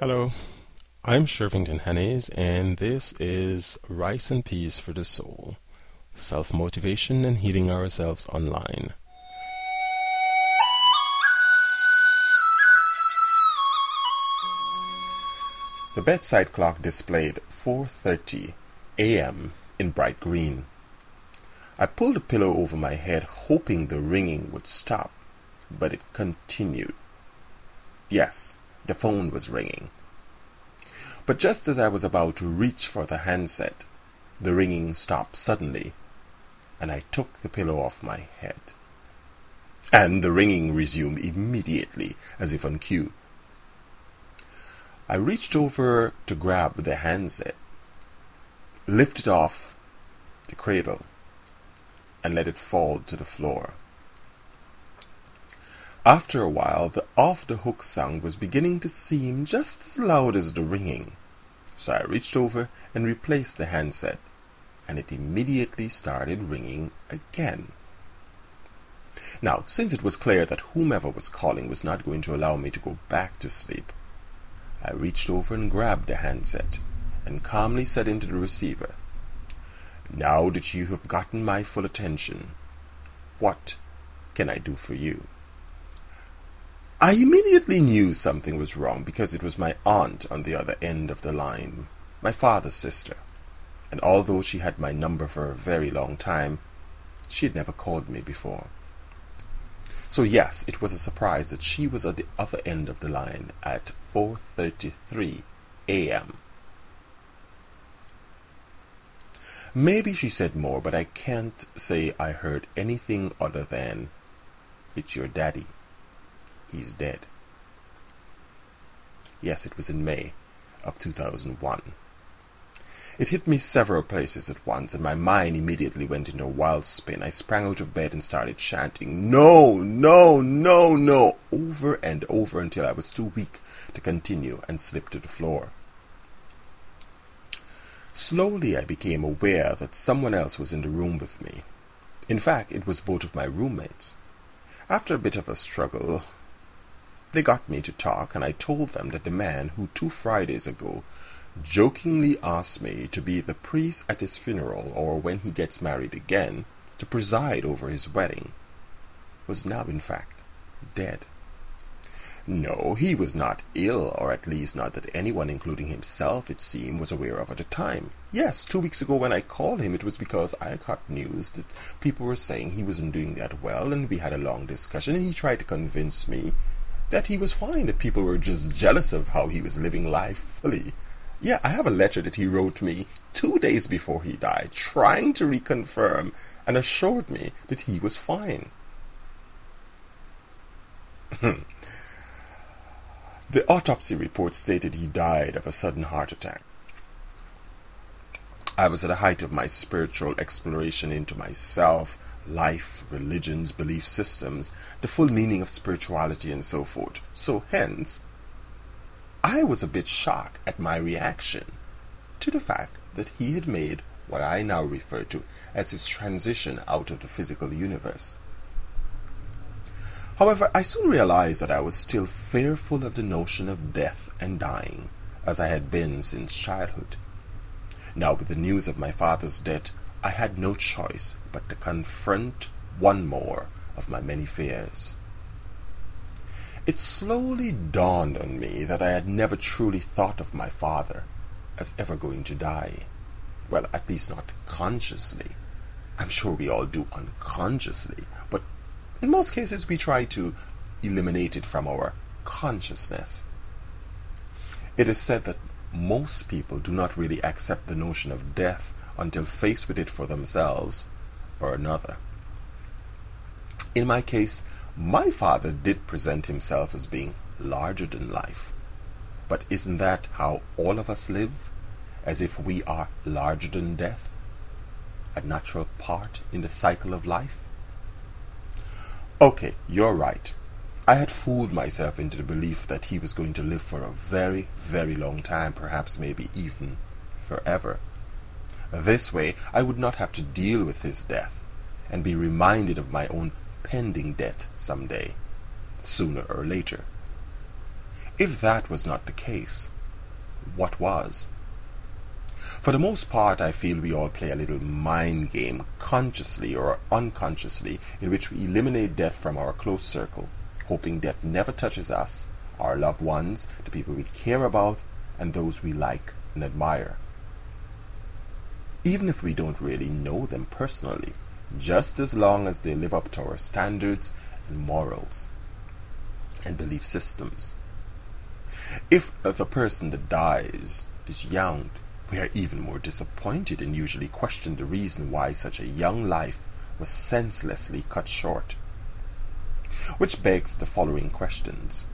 Hello, I'm Shervington Hannes, and this is Rice and Peas for the Soul Self Motivation and Healing Ourselves Online. The bedside clock displayed 4:30 a.m. in bright green. I pulled the pillow over my head hoping the ringing would stop, but it continued. Yes, the phone was ringing. But just as I was about to reach for the handset, the ringing stopped suddenly, and I took the pillow off my head. And the ringing resumed immediately, as if on cue. I reached over to grab the handset, lifted off the cradle, and let it fall to the floor. After a while, the off the hook sound was beginning to seem just as loud as the ringing, so I reached over and replaced the handset, and it immediately started ringing again. Now, since it was clear that whomever was calling was not going to allow me to go back to sleep, I reached over and grabbed the handset and calmly said into the receiver, Now that you have gotten my full attention, what can I do for you? I immediately knew something was wrong because it was my aunt on the other end of the line, my father's sister, and although she had my number for a very long time, she had never called me before. So yes, it was a surprise that she was at the other end of the line at 4:33 a.m. Maybe she said more, but I can't say I heard anything other than, It's your daddy. He's dead. Yes, it was in May of 2001. It hit me several places at once, and my mind immediately went into a wild spin. I sprang out of bed and started chanting, No, no, no, no, over and over until I was too weak to continue and slipped to the floor. Slowly I became aware that someone else was in the room with me. In fact, it was both of my roommates. After a bit of a struggle, they got me to talk, and I told them that the man who two Fridays ago jokingly asked me to be the priest at his funeral or when he gets married again to preside over his wedding was now in fact dead. No, he was not ill, or at least not that anyone, including himself, it seemed, was aware of at the time. Yes, two weeks ago when I called him, it was because I got news that people were saying he wasn't doing that well, and we had a long discussion, and he tried to convince me that he was fine, that people were just jealous of how he was living life fully. Yeah, I have a letter that he wrote me two days before he died, trying to reconfirm and assured me that he was fine. Hmm. the autopsy report stated he died of a sudden heart attack. I was at the height of my spiritual exploration into myself, life, religions, belief systems, the full meaning of spirituality, and so forth. So, hence, I was a bit shocked at my reaction to the fact that he had made what I now refer to as his transition out of the physical universe. However, I soon realized that I was still fearful of the notion of death and dying, as I had been since childhood. Now, with the news of my father's death, I had no choice but to confront one more of my many fears. It slowly dawned on me that I had never truly thought of my father as ever going to die. Well, at least not consciously. I'm sure we all do unconsciously, but in most cases we try to eliminate it from our consciousness. It is said that most people do not really accept the notion of death until faced with it for themselves or another. In my case, my father did present himself as being larger than life. But isn't that how all of us live? As if we are larger than death? A natural part in the cycle of life? Okay, you're right. I had fooled myself into the belief that he was going to live for a very, very long time, perhaps maybe even forever. This way, I would not have to deal with his death and be reminded of my own pending death some day, sooner or later. If that was not the case, what was? For the most part, I feel we all play a little mind game, consciously or unconsciously, in which we eliminate death from our close circle, hoping death never touches us, our loved ones, the people we care about, and those we like and admire. Even if we don't really know them personally, just as long as they live up to our standards and morals and belief systems. If the person that dies is young, we are even more disappointed and usually question the reason why such a young life was senselessly cut short. Which begs the following questions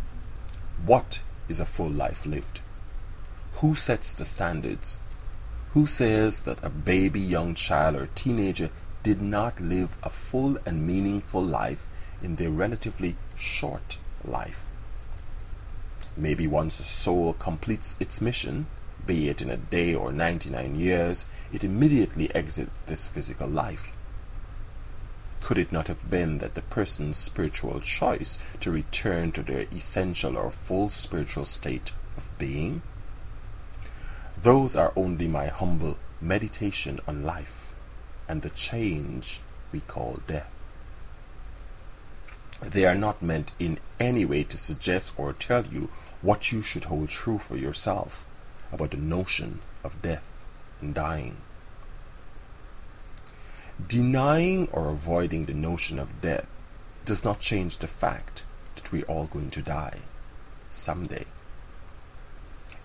What is a full life lived? Who sets the standards? Who says that a baby, young child, or teenager did not live a full and meaningful life in their relatively short life? Maybe once a soul completes its mission, be it in a day or 99 years, it immediately exits this physical life. Could it not have been that the person's spiritual choice to return to their essential or full spiritual state of being? Those are only my humble meditation on life and the change we call death. They are not meant in any way to suggest or tell you what you should hold true for yourself about the notion of death and dying. Denying or avoiding the notion of death does not change the fact that we're all going to die someday.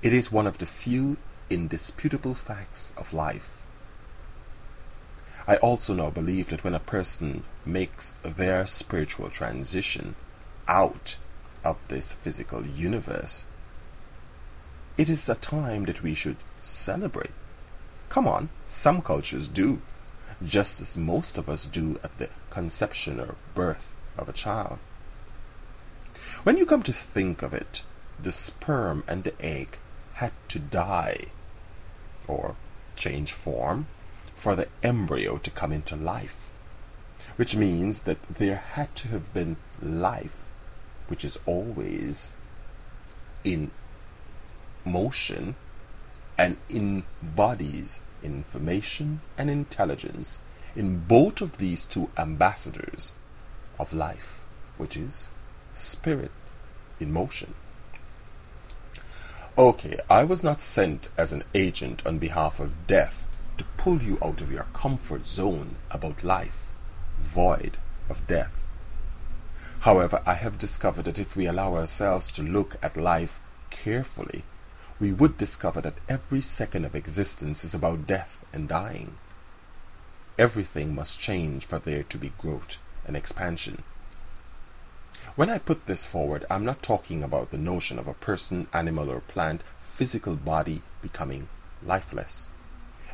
It is one of the few indisputable facts of life. I also now believe that when a person makes their spiritual transition out of this physical universe, it is a time that we should celebrate. Come on, some cultures do, just as most of us do at the conception or birth of a child. When you come to think of it, the sperm and the egg had to die or change form for the embryo to come into life, which means that there had to have been life, which is always in motion and embodies information and intelligence in both of these two ambassadors of life, which is spirit in motion. Okay, I was not sent as an agent on behalf of death to pull you out of your comfort zone about life, void of death. However, I have discovered that if we allow ourselves to look at life carefully, we would discover that every second of existence is about death and dying. Everything must change for there to be growth and expansion. When I put this forward, I'm not talking about the notion of a person, animal, or plant physical body becoming lifeless.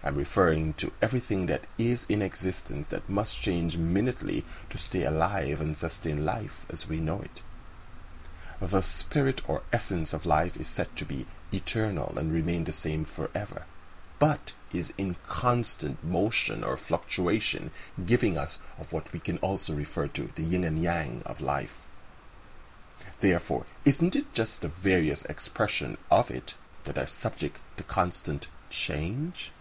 I'm referring to everything that is in existence that must change minutely to stay alive and sustain life as we know it. The spirit or essence of life is said to be eternal and remain the same forever, but is in constant motion or fluctuation, giving us of what we can also refer to the yin and yang of life. Therefore, isn't it just the various expression of it that are subject to constant change?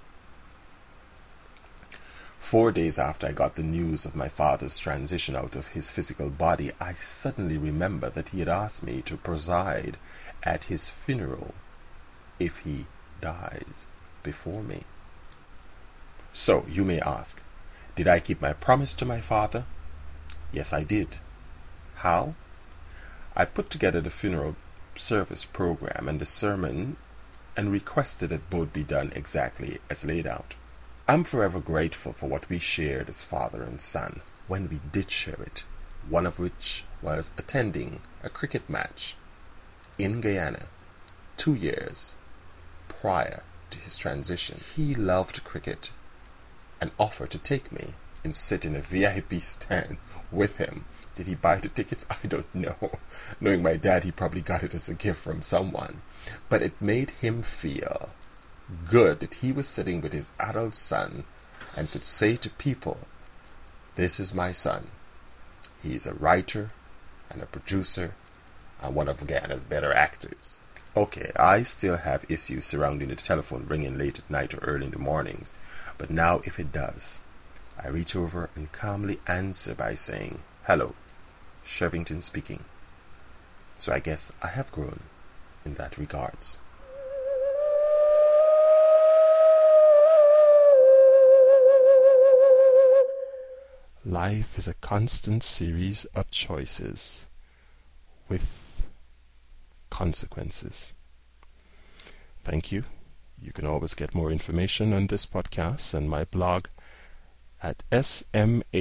Four days after I got the news of my father's transition out of his physical body, I suddenly remembered that he had asked me to preside at his funeral if he dies before me. So, you may ask, did I keep my promise to my father? Yes, I did. How? I put together the funeral service program and the sermon and requested that both be done exactly as laid out. I'm forever grateful for what we shared as father and son when we did share it, one of which was attending a cricket match in Guyana two years prior to his transition. He loved cricket and offered to take me and sit in a VIP stand with him. Did he buy the tickets? I don't know. Knowing my dad, he probably got it as a gift from someone. But it made him feel good that he was sitting with his adult son and could say to people, This is my son. He is a writer and a producer and one of Guyana's better actors. Okay, I still have issues surrounding the telephone ringing late at night or early in the mornings, but now if it does, I reach over and calmly answer by saying, Hello, Shervington speaking. So I guess I have grown in that regards. Life is a constant series of choices with consequences. Thank you. You can always get more information on this podcast and my blog at smahoo.com.